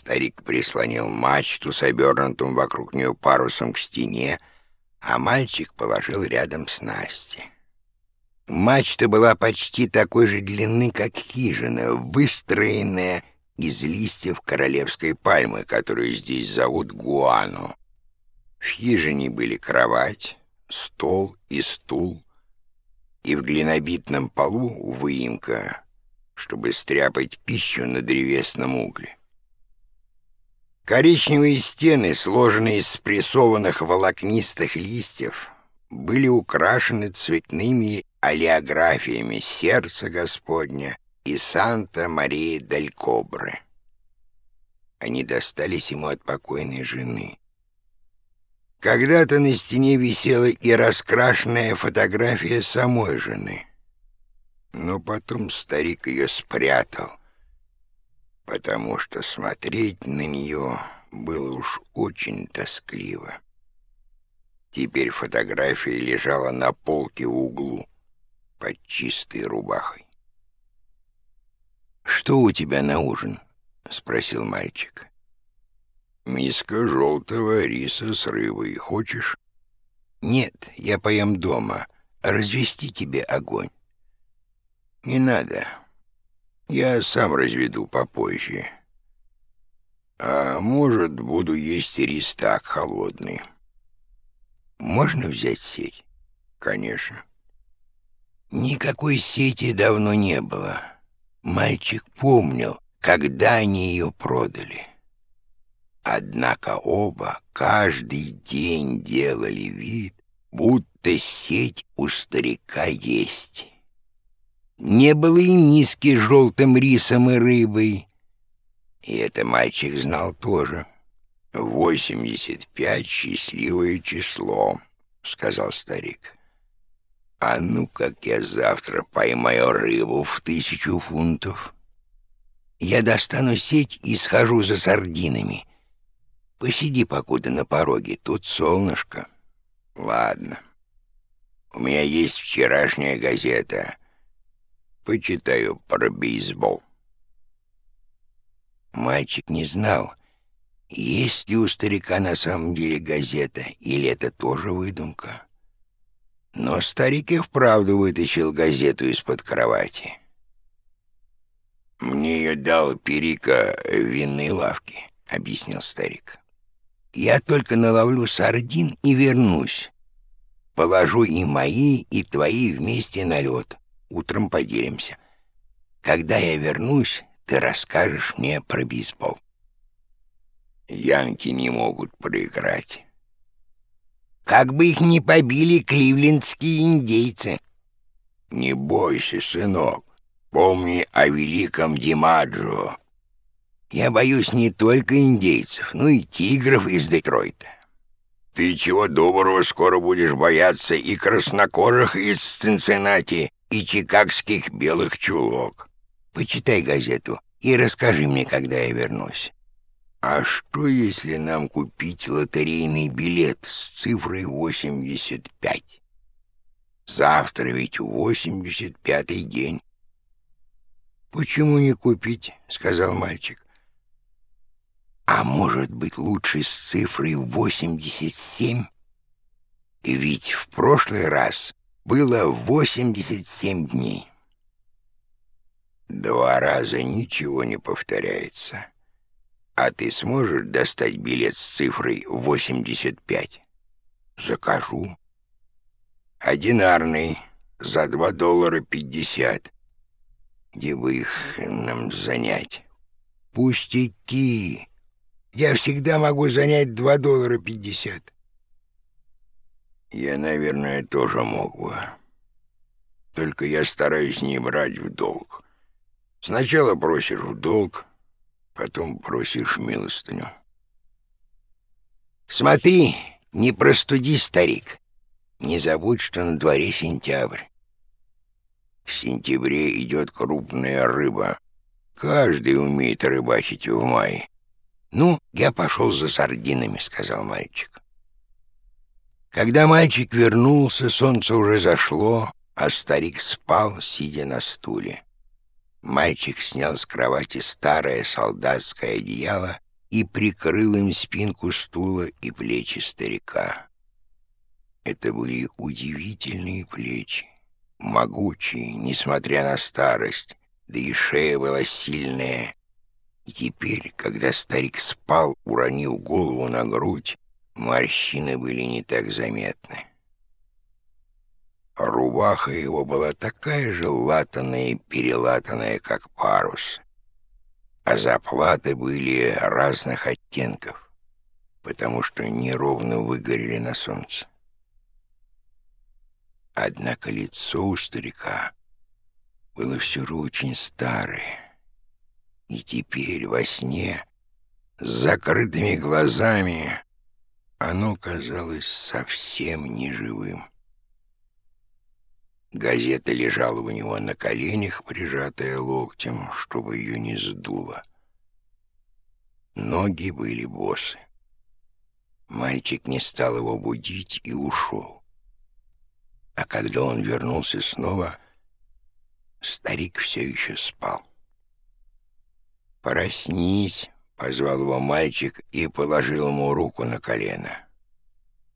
Старик прислонил мачту с обернутым вокруг нее парусом к стене, а мальчик положил рядом с Настей. Мачта была почти такой же длины, как хижина, выстроенная из листьев королевской пальмы, которую здесь зовут гуану. В хижине были кровать, стол и стул, и в глинобитном полу выемка, чтобы стряпать пищу на древесном угле. Коричневые стены, сложенные из спрессованных волокнистых листьев, были украшены цветными олеографиями сердца Господня и Санта-Марии-дель-Кобры. Они достались ему от покойной жены. Когда-то на стене висела и раскрашенная фотография самой жены. Но потом старик ее спрятал, потому что смотреть на нее было уж очень тоскливо. Теперь фотография лежала на полке в углу под чистой рубахой. «Что у тебя на ужин?» — спросил мальчик. «Миска желтого риса с рыбой. Хочешь?» «Нет, я поем дома. Развести тебе огонь». «Не надо. Я сам разведу попозже. А может, буду есть рис так холодный». «Можно взять сеть?» «Конечно». Никакой сети давно не было. Мальчик помнил, когда они ее продали. Однако оба каждый день делали вид, будто сеть у старика есть. Не было и миски с желтым рисом и рыбой. И это мальчик знал тоже. «Восемьдесят пять — счастливое число», — сказал старик. «А ну, как я завтра поймаю рыбу в тысячу фунтов». «Я достану сеть и схожу за сардинами», Посиди покуда на пороге, тут солнышко. Ладно. У меня есть вчерашняя газета. Почитаю про бейсбол. Мальчик не знал, есть ли у старика на самом деле газета, или это тоже выдумка. Но старик и вправду вытащил газету из-под кровати. «Мне ее дал Перика в винной лавке», — объяснил старик. Я только наловлю сардин и вернусь. Положу и мои, и твои вместе на лед. Утром поделимся. Когда я вернусь, ты расскажешь мне про бейсбол. Янки не могут проиграть. Как бы их ни побили кливлендские индейцы. Не бойся, сынок. Помни о великом Димаджо. Я боюсь не только индейцев, но и тигров из Детройта. Ты чего доброго скоро будешь бояться и краснокожих из Цинциннати, и чикагских белых чулок. Почитай газету и расскажи мне, когда я вернусь. А что, если нам купить лотерейный билет с цифрой 85? Завтра ведь 85-й день. «Почему не купить?» — сказал мальчик. А может быть, лучше с цифрой 87? Ведь в прошлый раз было 87 дней. Два раза ничего не повторяется. А ты сможешь достать билет с цифрой 85? Закажу. Одинарный, за 2 доллара 50. Где бы их нам занять? Пустяки. Я всегда могу занять два доллара пятьдесят. Я, наверное, тоже мог бы. Только я стараюсь не брать в долг. Сначала просишь в долг, потом просишь милостыню. Смотри, не простуди, старик. Не забудь, что на дворе сентябрь. В сентябре идет крупная рыба. Каждый умеет рыбачить в мае. «Ну, я пошел за сардинами», — сказал мальчик. Когда мальчик вернулся, солнце уже зашло, а старик спал, сидя на стуле. Мальчик снял с кровати старое солдатское одеяло и прикрыл им спинку стула и плечи старика. Это были удивительные плечи, могучие, несмотря на старость, да и шея была сильная. И теперь, когда старик спал, уронив голову на грудь, морщины были не так заметны. Рубаха его была такая же латаная и перелатанная, как парус. А заплаты были разных оттенков, потому что неровно выгорели на солнце. Однако лицо у старика было все же очень старое, и теперь во сне с закрытыми глазами оно казалось совсем неживым. Газета лежала у него на коленях, прижатая локтем, чтобы ее не сдуло. Ноги были босы. Мальчик не стал его будить и ушел. А когда он вернулся снова, старик все еще спал. «Проснись!» — позвал его мальчик и положил ему руку на колено.